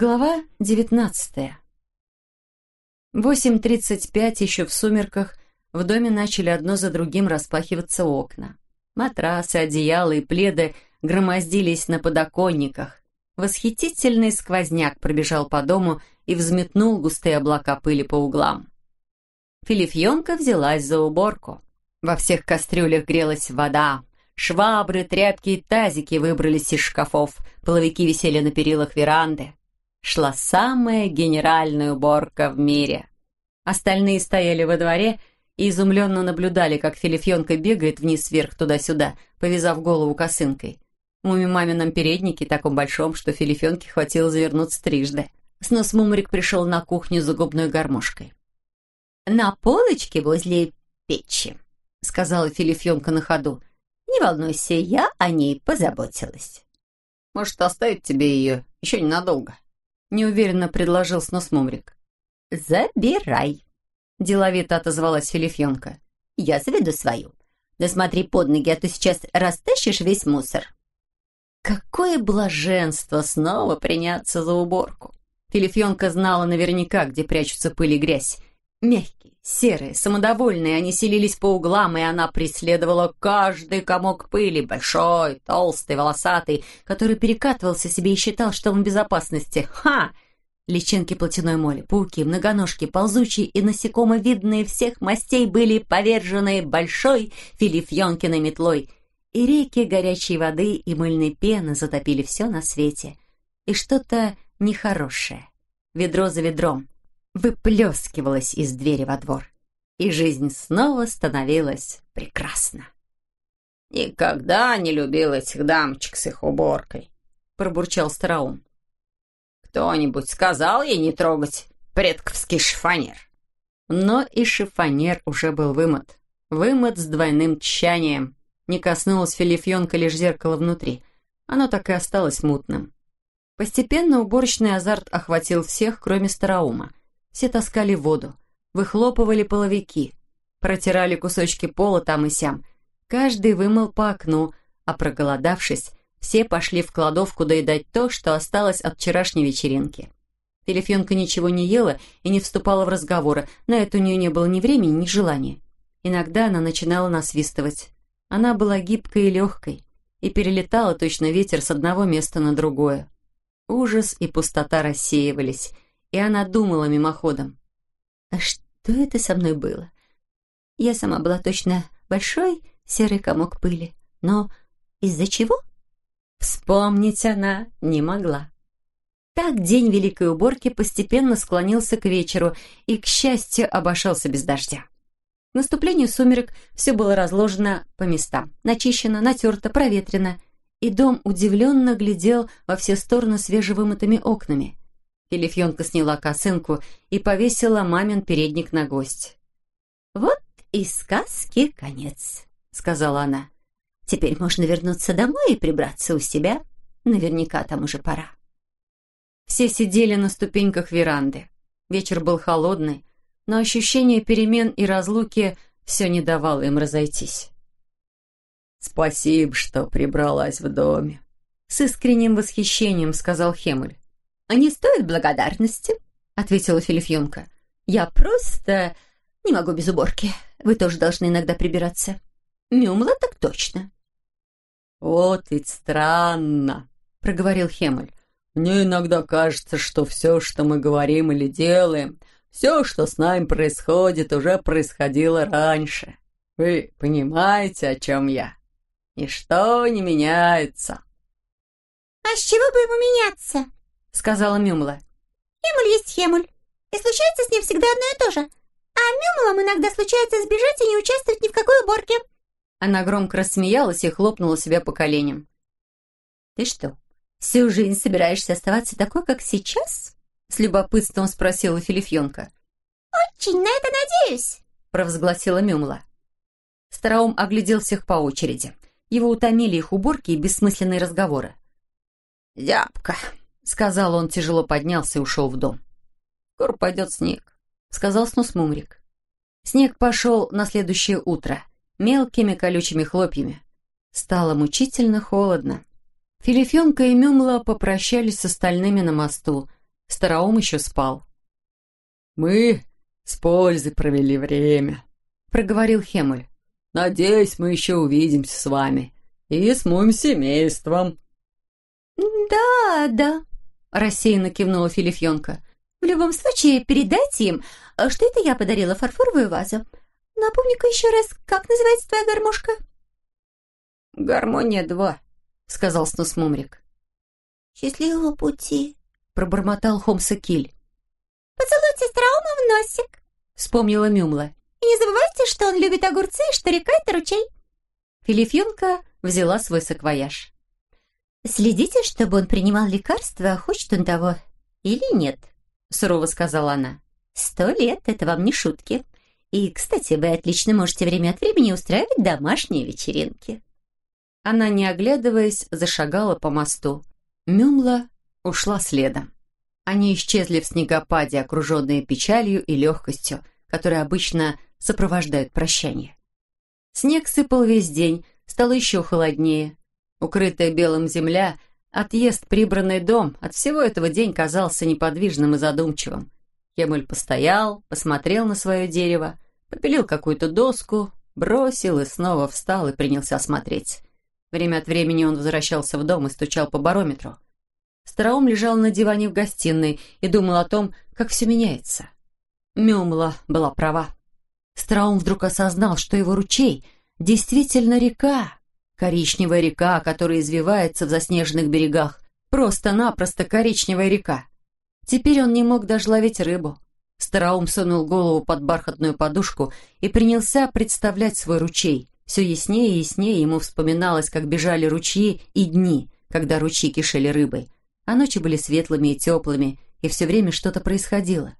Глава девятнадцатая. Восемь тридцать пять еще в сумерках в доме начали одно за другим распахиваться окна. Матрасы, одеяла и пледы громоздились на подоконниках. Восхитительный сквозняк пробежал по дому и взметнул густые облака пыли по углам. Филифьонка взялась за уборку. Во всех кастрюлях грелась вода. Швабры, тряпки и тазики выбрались из шкафов, половики висели на перилах веранды шла самая генеральная уборка в мире. Остальные стояли во дворе и изумленно наблюдали, как Филифьонка бегает вниз-вверх туда-сюда, повязав голову косынкой. В мамином переднике, таком большом, что Филифьонке хватило завернуться трижды. Снос Мумрик пришел на кухню за губной гармошкой. «На полочке возле печи», — сказала Филифьонка на ходу. «Не волнуйся, я о ней позаботилась». «Может, оставить тебе ее еще ненадолго?» Неуверенно предложил снос Мумрик. «Забирай», — деловито отозвалась Филифьонка. «Я заведу свою. Да смотри под ноги, а то сейчас растащишь весь мусор». Какое блаженство снова приняться за уборку. Филифьонка знала наверняка, где прячутся пыль и грязь. Мягкие, серые, самодовольные, они селились по углам, и она преследовала каждый комок пыли, большой, толстый, волосатый, который перекатывался себе и считал, что он в безопасности. Ха! Личинки плотяной моли, пауки, многоножки, ползучие и насекомовидные всех мастей были повержены большой филифьонкиной метлой, и реки горячей воды и мыльной пены затопили все на свете. И что-то нехорошее. Ведро за ведром — выплескивалась из двери во двор, и жизнь снова становилась прекрасна. «Никогда не любил этих дамочек с их уборкой», — пробурчал Стараум. «Кто-нибудь сказал ей не трогать предковский шифонер?» Но и шифонер уже был вымыт. Вымыт с двойным тщанием. Не коснулась Филифьонка лишь зеркало внутри. Оно так и осталось мутным. Постепенно уборочный азарт охватил всех, кроме Стараума. Все таскали воду, выхлопывали половики, протирали кусочки пола там и сям. Каждый вымыл по окну, а проголодавшись, все пошли в кладовку доедать то, что осталось от вчерашней вечеринки. Телефенка ничего не ела и не вступала в разговоры, на это у нее не было ни времени, ни желания. Иногда она начинала насвистывать. Она была гибкой и легкой, и перелетала точно ветер с одного места на другое. Ужас и пустота рассеивались, и она думала мимоходом. «А что это со мной было? Я сама была точно большой серый комок пыли, но из-за чего?» Вспомнить она не могла. Так день Великой Уборки постепенно склонился к вечеру и, к счастью, обошелся без дождя. К наступлению сумерек все было разложено по местам, начищено, натерто, проветрено, и дом удивленно глядел во все стороны свежевымытыми окнами. Филифьонка сняла косынку и повесила мамин передник на гость. «Вот и сказки конец», — сказала она. «Теперь можно вернуться домой и прибраться у себя. Наверняка там уже пора». Все сидели на ступеньках веранды. Вечер был холодный, но ощущение перемен и разлуки все не давало им разойтись. «Спасибо, что прибралась в доме», — с искренним восхищением сказал Хемуль. А «Не стоит благодарности», — ответила Филифьонка. «Я просто не могу без уборки. Вы тоже должны иногда прибираться. Мюмла так точно». «Вот ведь странно», — проговорил Хемель. «Мне иногда кажется, что все, что мы говорим или делаем, все, что с нами происходит, уже происходило раньше. Вы понимаете, о чем я? Ничто не меняется». «А с чего бы ему меняться?» — сказала Мюмла. «Хемуль есть Хемуль, и случается с ним всегда одно и то же. А Мюмлам иногда случается сбежать и не участвовать ни в какой уборке». Она громко рассмеялась и хлопнула себя по коленям. «Ты что, всю жизнь собираешься оставаться такой, как сейчас?» С любопытством спросила Филифьонка. «Очень на это надеюсь», — провозгласила Мюмла. Стараум оглядел всех по очереди. Его утомили их уборки и бессмысленные разговоры. «Зябко», сказал он, тяжело поднялся и ушел в дом. «Скоро пойдет снег», — сказал снус Мумрик. Снег пошел на следующее утро, мелкими колючими хлопьями. Стало мучительно холодно. Филифенка и Мюмла попрощались с остальными на мосту. Староум еще спал. «Мы с пользой провели время», — проговорил Хемуль. «Надеюсь, мы еще увидимся с вами и с моим семейством». «Да, да», — рассеянно кивнула Филифьонка. «В любом случае, передайте им, что это я подарила фарфоровую вазу. Напомни-ка еще раз, как называется твоя гармошка?» «Гармония-2», — сказал Снус Мумрик. «Счастливого пути», — пробормотал Хомса Киль. «Поцелуйте Страума в носик», — вспомнила Мюмла. «И не забывайте, что он любит огурцы, что река — это ручей». Филифьонка взяла свой саквояж. «Следите, чтобы он принимал лекарства, хочет он того или нет», — сурово сказала она. «Сто лет — это вам не шутки. И, кстати, вы отлично можете время от времени устраивать домашние вечеринки». Она, не оглядываясь, зашагала по мосту. Мюмла ушла следом. Они исчезли в снегопаде, окруженные печалью и легкостью, которые обычно сопровождают прощание. Снег сыпал весь день, стало еще холоднее. Укрытая белым земля, отъезд, прибранный дом, от всего этого день казался неподвижным и задумчивым. Хемуль постоял, посмотрел на свое дерево, попилил какую-то доску, бросил и снова встал и принялся смотреть. Время от времени он возвращался в дом и стучал по барометру. Староум лежал на диване в гостиной и думал о том, как все меняется. Мюмла была права. Страум вдруг осознал, что его ручей действительно река, коричневая река, которая извивается в заснеженных берегах, просто-напросто коричневая река. Теперь он не мог даже ловить рыбу. Староум сунул голову под бархатную подушку и принялся представлять свой ручей. Все яснее и яснее ему вспоминалось, как бежали ручьи и дни, когда ручьи кишели рыбой, а ночи были светлыми и теплыми, и все время что-то происходило.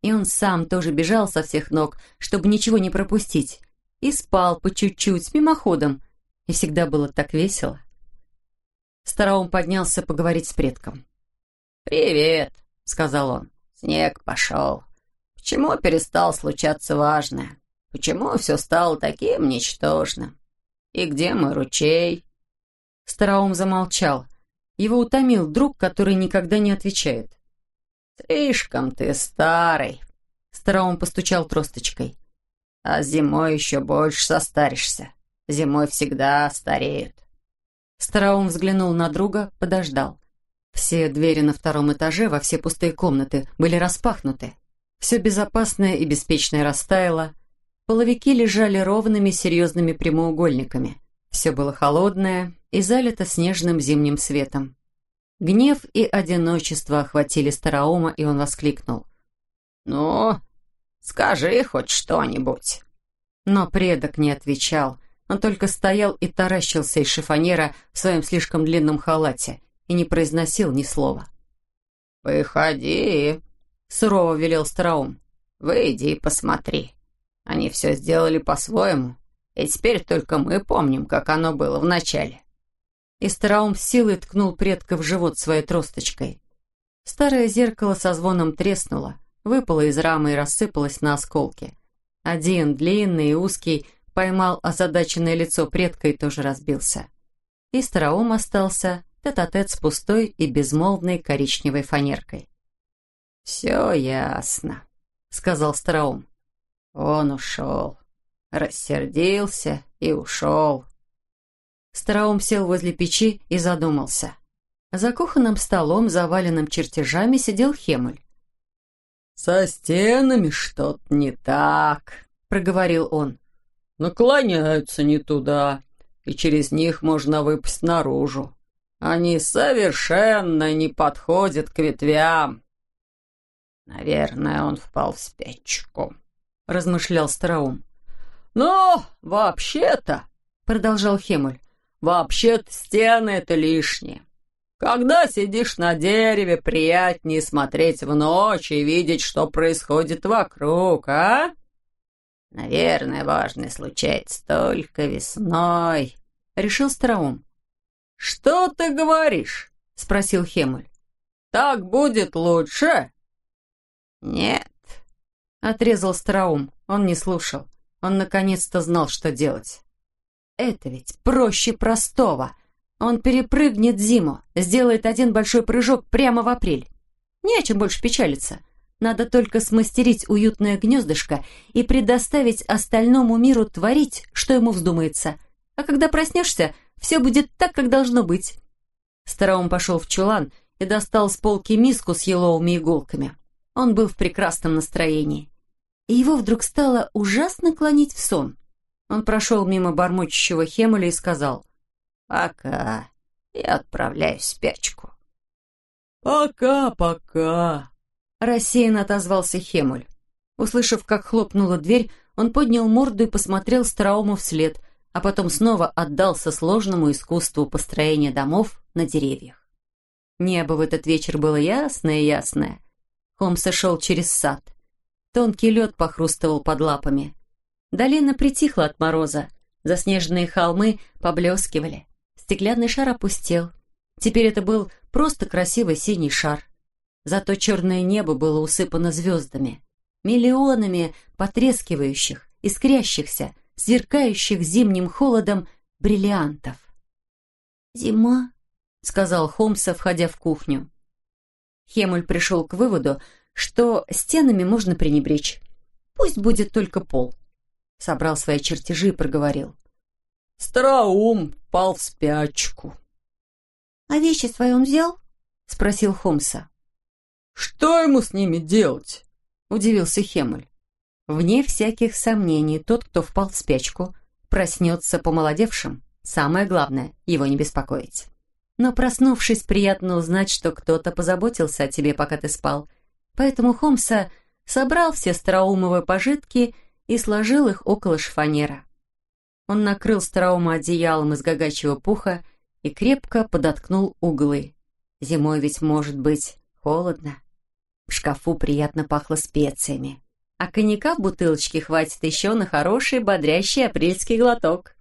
И он сам тоже бежал со всех ног, чтобы ничего не пропустить, и спал по чуть-чуть, мимоходом, и всегда было так весело. Староум поднялся поговорить с предком. «Привет», — сказал он. «Снег пошел. Почему перестал случаться важное? Почему все стало таким ничтожным? И где мой ручей?» Староум замолчал. Его утомил друг, который никогда не отвечает. «Слишком ты старый», — Староум постучал тросточкой. «А зимой еще больше состаришься. Зимой всегда стареют». Староум взглянул на друга, подождал. Все двери на втором этаже во все пустые комнаты были распахнуты. Все безопасное и беспечное растаяло. Половики лежали ровными серьезными прямоугольниками. Все было холодное и залито снежным зимним светом. Гнев и одиночество охватили Староума, и он воскликнул. «Ну, скажи хоть что-нибудь». Но предок не отвечал. Он только стоял и таращился из шифонера в своем слишком длинном халате и не произносил ни слова. «Выходи», — сурово велел Староум. «Выйди и посмотри. Они все сделали по-своему, и теперь только мы помним, как оно было вначале». И Стараум силой ткнул предка в живот своей тросточкой. Старое зеркало со звоном треснуло, выпало из рамы и рассыпалось на осколки. Один, длинный и узкий, поймал озадаченное лицо предка и тоже разбился. И Стараум остался тет-а-тет -тет с пустой и безмолвной коричневой фанеркой. «Все ясно», — сказал Стараум. «Он ушел, рассердился и ушел». Староум сел возле печи и задумался. За кухонным столом, заваленным чертежами, сидел Хемуль. «Со стенами что-то не так», — проговорил он. «Наклоняются не туда, и через них можно выпасть наружу. Они совершенно не подходят к ветвям». «Наверное, он впал в спячку», — размышлял Староум. «Но вообще-то», — продолжал Хемуль, Вообще-то стены — это лишнее. Когда сидишь на дереве, приятнее смотреть в ночь и видеть, что происходит вокруг, а? Наверное, важное случается только весной, — решил Староум. «Что ты говоришь?» — спросил Хемуль. «Так будет лучше?» «Нет», — отрезал Староум. Он не слушал. Он наконец-то знал, что делать. Это ведь проще простого. Он перепрыгнет зиму, сделает один большой прыжок прямо в апрель. Не о чем больше печалиться. Надо только смастерить уютное гнездышко и предоставить остальному миру творить, что ему вздумается. А когда проснешься, все будет так, как должно быть. Стараум пошел в чулан и достал с полки миску с еловыми иголками. Он был в прекрасном настроении. И его вдруг стало ужасно клонить в сон. Он прошел мимо бормочущего Хемуля и сказал «Пока, я отправляюсь в спячку». «Пока, пока», Рассеянно отозвался Хемуль. Услышав, как хлопнула дверь, он поднял морду и посмотрел Страуму вслед, а потом снова отдался сложному искусству построения домов на деревьях. Небо в этот вечер было ясное-ясное. Холмс шел через сад. Тонкий лед похрустывал под лапами. Долина притихла от мороза. Заснеженные холмы поблескивали. Стеклянный шар опустел. Теперь это был просто красивый синий шар. Зато черное небо было усыпано звездами, миллионами потрескивающих, искрящихся, сверкающих зимним холодом бриллиантов. «Зима», — сказал Холмса, входя в кухню. Хемуль пришел к выводу, что стенами можно пренебречь. Пусть будет только пол. Собрал свои чертежи и проговорил. «Страум пал в спячку». «А вещи свои он взял?» — спросил Холмса. «Что ему с ними делать?» – удивился Хемель. Вне всяких сомнений, тот, кто впал в спячку, проснется помолодевшим. Самое главное – его не беспокоить. Но проснувшись, приятно узнать, что кто-то позаботился о тебе, пока ты спал. Поэтому Холмса собрал все староумовые пожитки и сложил их около шифонера. Он накрыл стараума одеялом из гагачьего пуха и крепко подоткнул углы. Зимой ведь может быть холодно. В шкафу приятно пахло специями. А коньяка в бутылочке хватит еще на хороший бодрящий апрельский глоток.